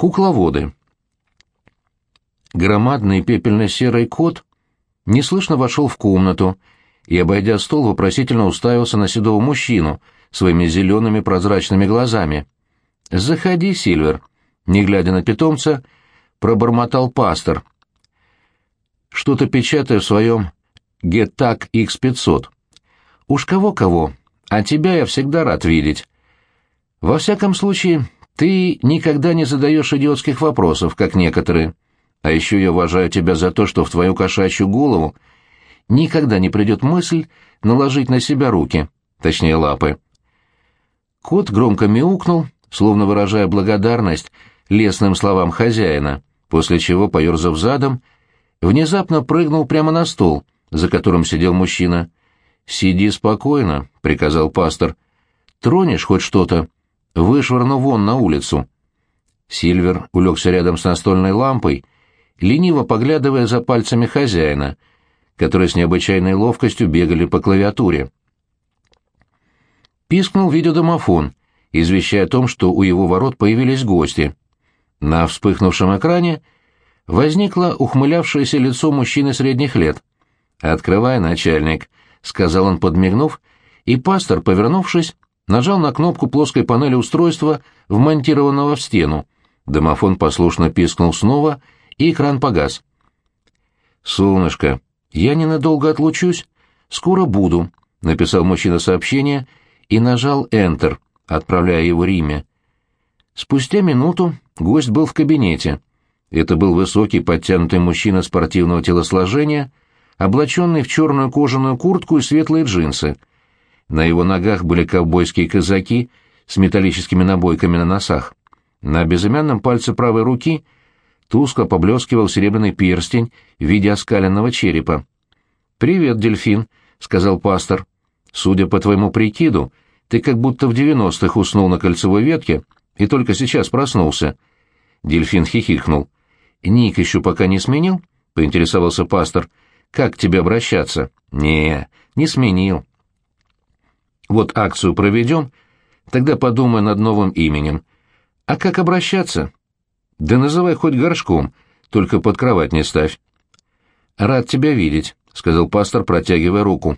Кукловоды. Громадный пепельно-серый кот неслышно вошел в комнату и, обойдя стол, вопросительно уставился на седого мужчину своими зелеными прозрачными глазами. «Заходи, Сильвер», — не глядя на питомца, пробормотал пастор. Что-то печатая в своем «Гетак X500». «Уж кого-кого, а тебя я всегда рад видеть. Во всяком случае, ты никогда не задаешь идиотских вопросов, как некоторые. А еще я уважаю тебя за то, что в твою кошачью голову никогда не придет мысль наложить на себя руки, точнее лапы. Кот громко мяукнул, словно выражая благодарность лесным словам хозяина, после чего, поерзав задом, внезапно прыгнул прямо на стол, за которым сидел мужчина. «Сиди спокойно», — приказал пастор. «Тронешь хоть что-то, вышвырну вон на улицу». Сильвер улегся рядом с настольной лампой, лениво поглядывая за пальцами хозяина, которые с необычайной ловкостью бегали по клавиатуре. Пискнул видеодомофон, извещая о том, что у его ворот появились гости. На вспыхнувшем экране возникло ухмылявшееся лицо мужчины средних лет. «Открывай, начальник», — сказал он, подмигнув, и пастор, повернувшись, нажал на кнопку плоской панели устройства, вмонтированного в стену. Домофон послушно пискнул снова, и экран погас. «Солнышко, я ненадолго отлучусь. Скоро буду», — написал мужчина сообщение и нажал Enter, отправляя его Риме. Спустя минуту гость был в кабинете. Это был высокий подтянутый мужчина спортивного телосложения, облаченный в черную кожаную куртку и светлые джинсы — на его ногах были ковбойские казаки с металлическими набойками на носах. На безымянном пальце правой руки тускло поблескивал серебряный перстень в виде оскаленного черепа. «Привет, дельфин», — сказал пастор. «Судя по твоему прикиду, ты как будто в девяностых уснул на кольцевой ветке и только сейчас проснулся». Дельфин хихикнул. «Ник еще пока не сменил?» — поинтересовался пастор. «Как к тебе обращаться?» «Не, не сменил. Вот акцию проведем, тогда подумай над новым именем. А как обращаться? Да называй хоть горшком, только под кровать не ставь. Рад тебя видеть, — сказал пастор, протягивая руку.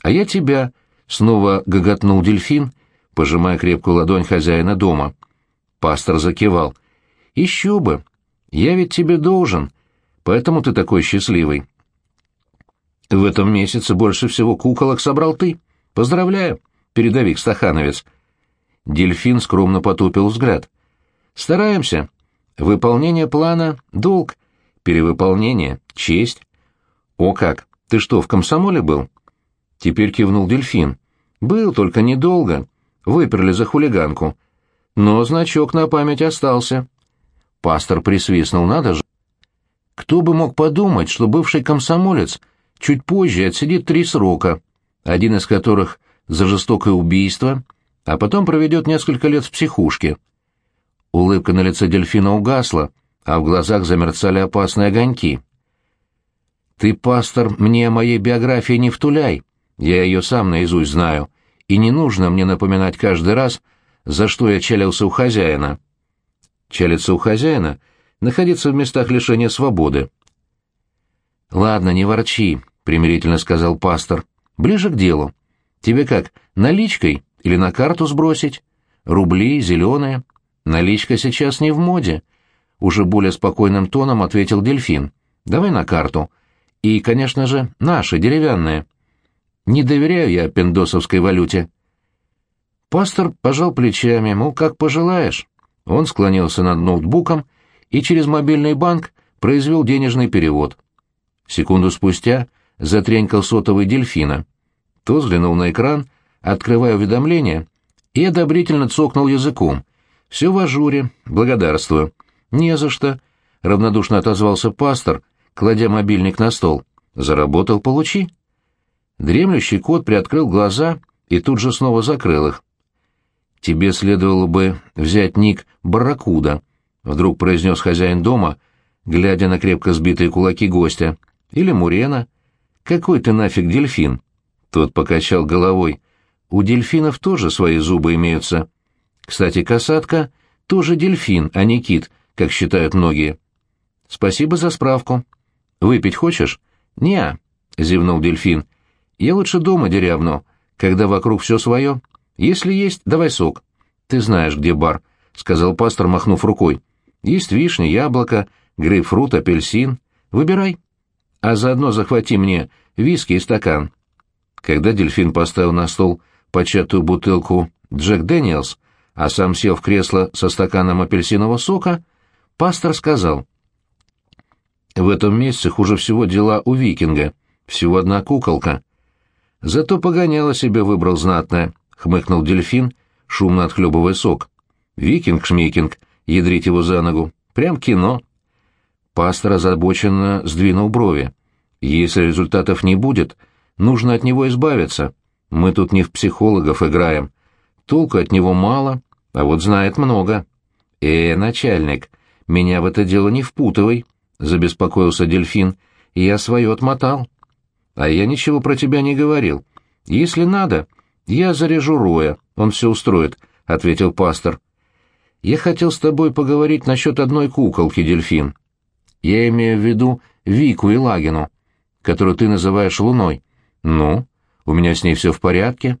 А я тебя, — снова гоготнул дельфин, пожимая крепкую ладонь хозяина дома. Пастор закивал. Еще бы. Я ведь тебе должен, поэтому ты такой счастливый. В этом месяце больше всего куколок собрал ты. Поздравляю передовик Стахановец. Дельфин скромно потупил взгляд. Стараемся. Выполнение плана — долг. Перевыполнение — честь. О как! Ты что, в комсомоле был? Теперь кивнул дельфин. Был, только недолго. Выперли за хулиганку. Но значок на память остался. Пастор присвистнул, надо же. Кто бы мог подумать, что бывший комсомолец чуть позже отсидит три срока, один из которых за жестокое убийство, а потом проведет несколько лет в психушке. Улыбка на лице дельфина угасла, а в глазах замерцали опасные огоньки. «Ты, пастор, мне моей биографии не втуляй, я ее сам наизусть знаю, и не нужно мне напоминать каждый раз, за что я чалился у хозяина». Чалиться у хозяина — находиться в местах лишения свободы. «Ладно, не ворчи», — примирительно сказал пастор. «Ближе к делу. Тебе как, наличкой или на карту сбросить? Рубли, зеленые. Наличка сейчас не в моде. Уже более спокойным тоном ответил дельфин. Давай на карту. И, конечно же, наши, деревянные. Не доверяю я пиндосовской валюте. Пастор пожал плечами, мол, как пожелаешь. Он склонился над ноутбуком и через мобильный банк произвел денежный перевод. Секунду спустя затренькал сотовый дельфина. То взглянул на экран, открывая уведомление, и одобрительно цокнул языком. «Все в ажуре, благодарствую». «Не за что», — равнодушно отозвался пастор, кладя мобильник на стол. «Заработал, получи». Дремлющий кот приоткрыл глаза и тут же снова закрыл их. «Тебе следовало бы взять ник Барракуда», — вдруг произнес хозяин дома, глядя на крепко сбитые кулаки гостя. «Или Мурена. Какой ты нафиг дельфин?» Тот покачал головой. У дельфинов тоже свои зубы имеются. Кстати, касатка тоже дельфин, а не кит, как считают многие. Спасибо за справку. Выпить хочешь? Не, зевнул дельфин. Я лучше дома деревну, когда вокруг все свое. Если есть, давай сок. Ты знаешь, где бар, сказал пастор, махнув рукой. Есть вишня, яблоко, грейпфрут, апельсин. Выбирай. А заодно захвати мне виски и стакан. Когда дельфин поставил на стол початую бутылку Джек Дэниелс, а сам сел в кресло со стаканом апельсинового сока, пастор сказал. «В этом месяце хуже всего дела у викинга. Всего одна куколка». «Зато погоняло себе выбрал знатное», — хмыкнул дельфин, шумно отхлебывая сок. «Викинг-шмикинг, ядрить его за ногу. Прям кино». Пастор озабоченно сдвинул брови. «Если результатов не будет, нужно от него избавиться. Мы тут не в психологов играем. Толку от него мало, а вот знает много. «Э, начальник, меня в это дело не впутывай», — забеспокоился дельфин, — «я свое отмотал». «А я ничего про тебя не говорил. Если надо, я заряжу Роя, он все устроит», — ответил пастор. «Я хотел с тобой поговорить насчет одной куколки, дельфин. Я имею в виду Вику и Лагину, которую ты называешь Луной. Ну, у меня с ней все в порядке».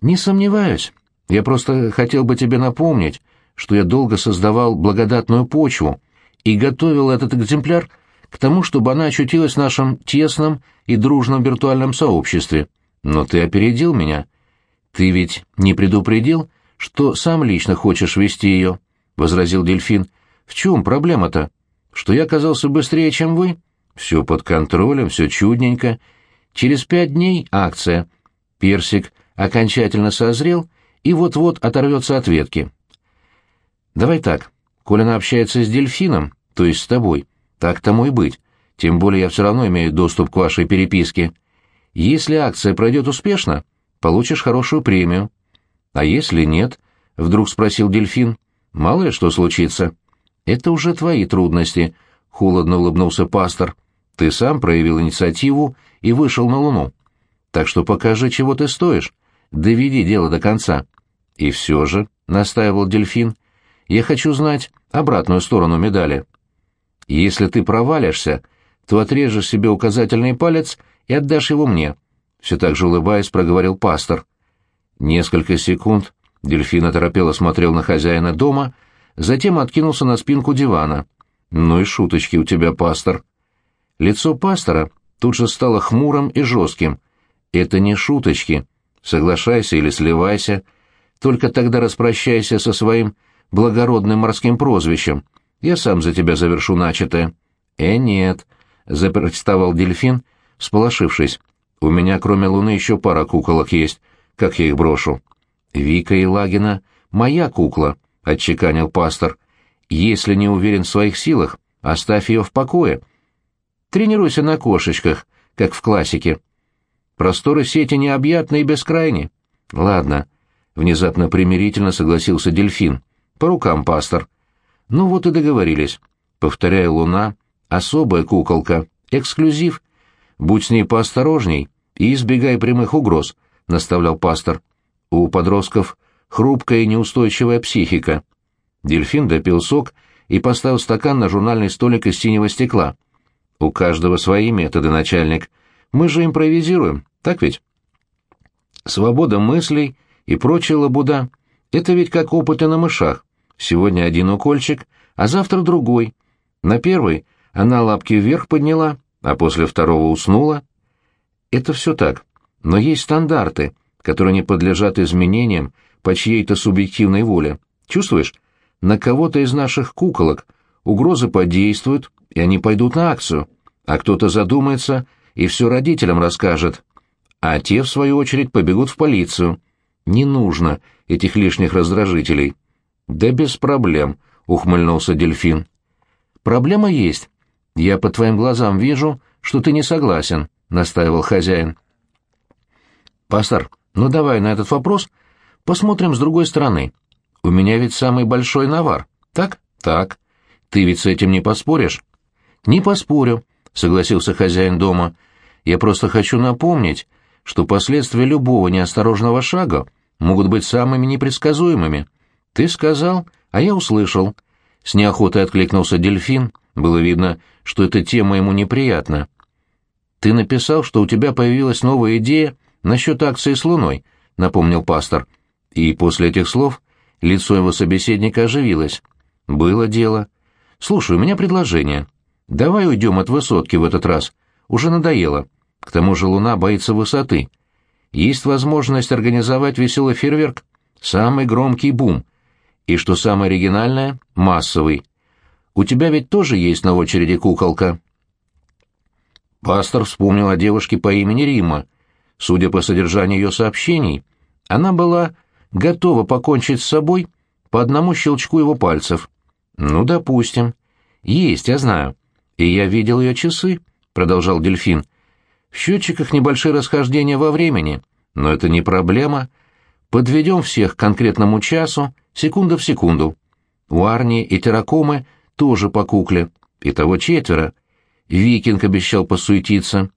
«Не сомневаюсь. Я просто хотел бы тебе напомнить, что я долго создавал благодатную почву и готовил этот экземпляр к тому, чтобы она очутилась в нашем тесном и дружном виртуальном сообществе. Но ты опередил меня. Ты ведь не предупредил, что сам лично хочешь вести ее?» — возразил дельфин. «В чем проблема-то? Что я оказался быстрее, чем вы? Все под контролем, все чудненько. Через пять дней акция. Персик — окончательно созрел и вот-вот оторвется от ветки. Давай так, коль она общается с дельфином, то есть с тобой, так тому и быть, тем более я все равно имею доступ к вашей переписке. Если акция пройдет успешно, получишь хорошую премию. А если нет, — вдруг спросил дельфин, — мало ли что случится. Это уже твои трудности, — холодно улыбнулся пастор. Ты сам проявил инициативу и вышел на Луну. Так что покажи, чего ты стоишь. Доведи дело до конца. И все же, — настаивал дельфин, — я хочу знать обратную сторону медали. Если ты провалишься, то отрежешь себе указательный палец и отдашь его мне. Все так же улыбаясь, проговорил пастор. Несколько секунд дельфин оторопело смотрел на хозяина дома, затем откинулся на спинку дивана. «Ну и шуточки у тебя, пастор». Лицо пастора тут же стало хмурым и жестким. «Это не шуточки», Соглашайся или сливайся, только тогда распрощайся со своим благородным морским прозвищем. Я сам за тебя завершу начатое. Э, нет, запротестовал дельфин, сполошившись. У меня кроме луны еще пара куколок есть. Как я их брошу? Вика и Лагина — моя кукла, — отчеканил пастор. Если не уверен в своих силах, оставь ее в покое. Тренируйся на кошечках, как в классике. Просторы сети необъятны и бескрайни. Ладно, внезапно примирительно согласился дельфин. По рукам, пастор. Ну вот и договорились. Повторяю, луна — особая куколка, эксклюзив. Будь с ней поосторожней и избегай прямых угроз, — наставлял пастор. У подростков хрупкая и неустойчивая психика. Дельфин допил сок и поставил стакан на журнальный столик из синего стекла. У каждого свои методы, начальник — мы же импровизируем, так ведь? Свобода мыслей и прочая лабуда — это ведь как опыты на мышах. Сегодня один укольчик, а завтра другой. На первый она лапки вверх подняла, а после второго уснула. Это все так. Но есть стандарты, которые не подлежат изменениям по чьей-то субъективной воле. Чувствуешь? На кого-то из наших куколок угрозы подействуют, и они пойдут на акцию, а кто-то задумается и все родителям расскажет. А те, в свою очередь, побегут в полицию. Не нужно этих лишних раздражителей. Да без проблем, ухмыльнулся дельфин. Проблема есть. Я по твоим глазам вижу, что ты не согласен, настаивал хозяин. Пастор, ну давай на этот вопрос посмотрим с другой стороны. У меня ведь самый большой навар, так? Так. Ты ведь с этим не поспоришь? Не поспорю, согласился хозяин дома. Я просто хочу напомнить, что последствия любого неосторожного шага могут быть самыми непредсказуемыми. Ты сказал, а я услышал. С неохотой откликнулся дельфин, было видно, что эта тема ему неприятна. «Ты написал, что у тебя появилась новая идея насчет акции с Луной», — напомнил пастор. И после этих слов лицо его собеседника оживилось. «Было дело. Слушай, у меня предложение. Давай уйдем от высотки в этот раз. Уже надоело. К тому же Луна боится высоты. Есть возможность организовать веселый фейерверк. Самый громкий бум. И что самое оригинальное — массовый. У тебя ведь тоже есть на очереди куколка?» Пастор вспомнил о девушке по имени Рима. Судя по содержанию ее сообщений, она была готова покончить с собой по одному щелчку его пальцев. «Ну, допустим. Есть, я знаю. И я видел ее часы», — продолжал дельфин. «В счетчиках небольшие расхождения во времени, но это не проблема. Подведем всех к конкретному часу, секунда в секунду. У Арни и Терракомы тоже по кукле. Итого четверо. Викинг обещал посуетиться.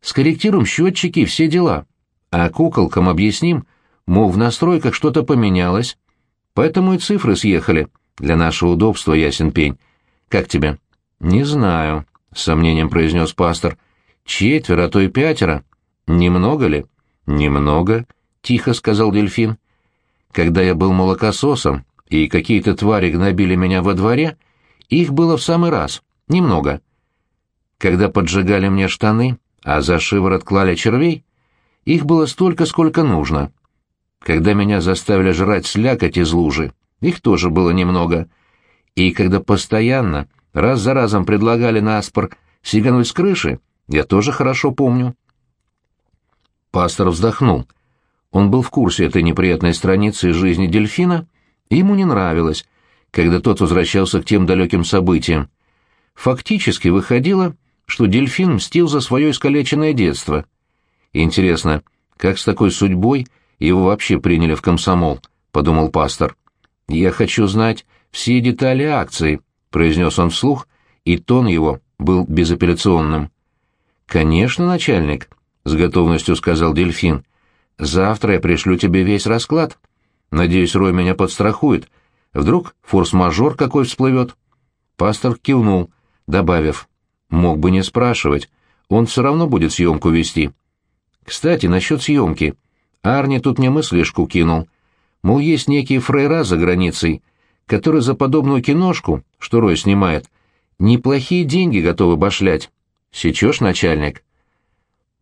Скорректируем счетчики и все дела. А куколкам объясним, мол, в настройках что-то поменялось. Поэтому и цифры съехали. Для нашего удобства, ясен пень. Как тебе? Не знаю, — с сомнением произнес пастор. Четверо, а то и пятеро. Немного ли? Немного, — тихо сказал дельфин. Когда я был молокососом, и какие-то твари гнобили меня во дворе, их было в самый раз, немного. Когда поджигали мне штаны, а за шиворот клали червей, их было столько, сколько нужно. Когда меня заставили жрать слякоть из лужи, их тоже было немного. И когда постоянно, раз за разом предлагали наспор сигануть с крыши, я тоже хорошо помню. Пастор вздохнул. Он был в курсе этой неприятной страницы жизни дельфина, и ему не нравилось, когда тот возвращался к тем далеким событиям. Фактически выходило, что дельфин мстил за свое искалеченное детство. Интересно, как с такой судьбой его вообще приняли в комсомол, — подумал пастор. «Я хочу знать все детали акции», — произнес он вслух, и тон его был безапелляционным. «Конечно, начальник», — с готовностью сказал дельфин. «Завтра я пришлю тебе весь расклад. Надеюсь, Рой меня подстрахует. Вдруг форс-мажор какой всплывет?» Пастор кивнул, добавив. «Мог бы не спрашивать. Он все равно будет съемку вести». «Кстати, насчет съемки. Арни тут мне мыслишку кинул. Мол, есть некие фрейра за границей, которые за подобную киношку, что Рой снимает, неплохие деньги готовы башлять. Сечешь, начальник?»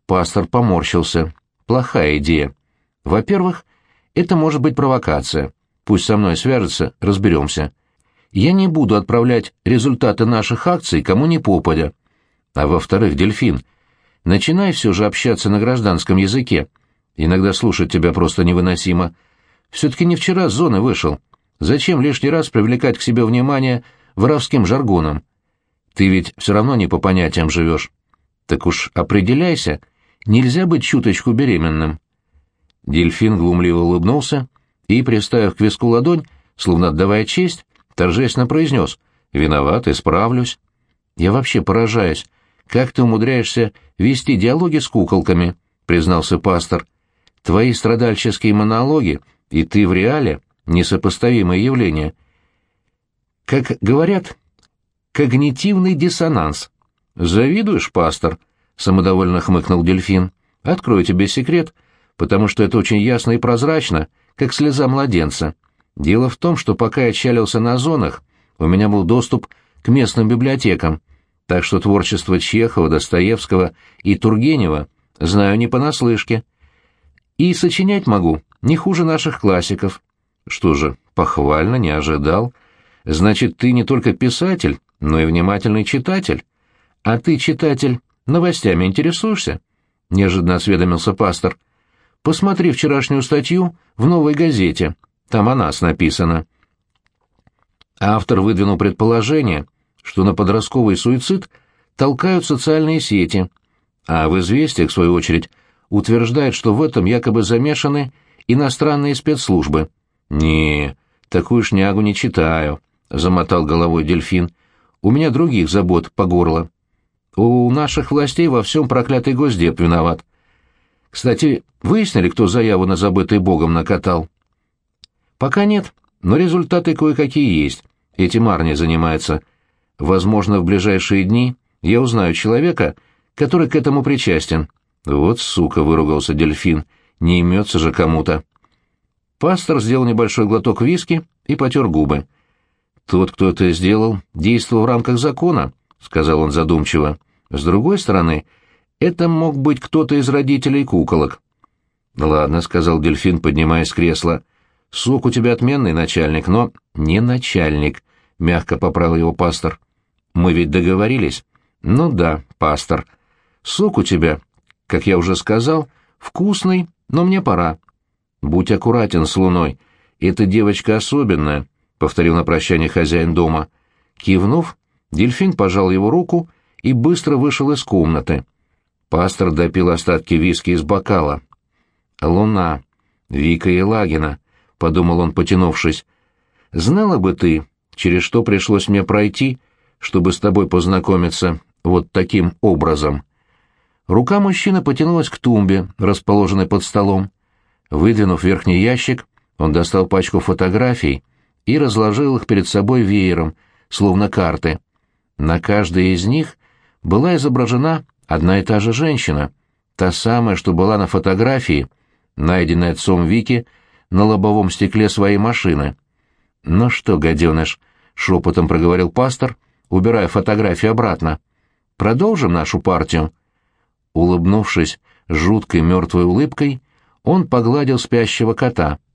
Пастор поморщился. «Плохая идея. Во-первых, это может быть провокация. Пусть со мной свяжется, разберемся. Я не буду отправлять результаты наших акций кому ни попадя. А во-вторых, дельфин, начинай все же общаться на гражданском языке. Иногда слушать тебя просто невыносимо. Все-таки не вчера с зоны вышел. Зачем лишний раз привлекать к себе внимание воровским жаргоном? Ты ведь все равно не по понятиям живешь. Так уж определяйся, нельзя быть чуточку беременным. Дельфин глумливо улыбнулся и, приставив к виску ладонь, словно отдавая честь, торжественно произнес «Виноват, исправлюсь». «Я вообще поражаюсь, как ты умудряешься вести диалоги с куколками», — признался пастор. «Твои страдальческие монологи и ты в реале — несопоставимые явления. Как говорят, когнитивный диссонанс. Завидуешь, пастор?» — самодовольно хмыкнул дельфин. «Открою тебе секрет» потому что это очень ясно и прозрачно, как слеза младенца. Дело в том, что пока я чалился на зонах, у меня был доступ к местным библиотекам, так что творчество Чехова, Достоевского и Тургенева знаю не понаслышке. И сочинять могу не хуже наших классиков. Что же, похвально, не ожидал. Значит, ты не только писатель, но и внимательный читатель. А ты, читатель, новостями интересуешься? Неожиданно осведомился пастор. Посмотри вчерашнюю статью в «Новой газете». Там о нас написано. Автор выдвинул предположение, что на подростковый суицид толкают социальные сети, а в «Известиях», в свою очередь, утверждает, что в этом якобы замешаны иностранные спецслужбы. «Не, такую шнягу не читаю», — замотал головой дельфин. «У меня других забот по горло. У наших властей во всем проклятый госдеп виноват. Кстати, выяснили, кто заяву на забытый богом накатал? Пока нет, но результаты кое-какие есть. этим Арни занимается. Возможно, в ближайшие дни я узнаю человека, который к этому причастен. Вот сука, выругался дельфин, не имется же кому-то. Пастор сделал небольшой глоток виски и потер губы. «Тот, кто это сделал, действовал в рамках закона», — сказал он задумчиво. «С другой стороны, это мог быть кто-то из родителей куколок». «Ладно», — сказал дельфин, поднимаясь с кресла. «Сок у тебя отменный начальник, но...» «Не начальник», — мягко поправил его пастор. «Мы ведь договорились?» «Ну да, пастор. Сок у тебя, как я уже сказал, вкусный, но мне пора. Будь аккуратен с луной. Эта девочка особенная», — повторил на прощание хозяин дома. Кивнув, дельфин пожал его руку и быстро вышел из комнаты. Пастор допил остатки виски из бокала. «Луна. Вика Елагина», — подумал он, потянувшись. «Знала бы ты, через что пришлось мне пройти, чтобы с тобой познакомиться вот таким образом». Рука мужчины потянулась к тумбе, расположенной под столом. Выдвинув верхний ящик, он достал пачку фотографий и разложил их перед собой веером, словно карты. На каждой из них была изображена одна и та же женщина, та самая, что была на фотографии, найденной отцом Вики на лобовом стекле своей машины. «Ну что, гаденыш», — шепотом проговорил пастор, убирая фотографию обратно, — «продолжим нашу партию?» Улыбнувшись жуткой мертвой улыбкой, он погладил спящего кота —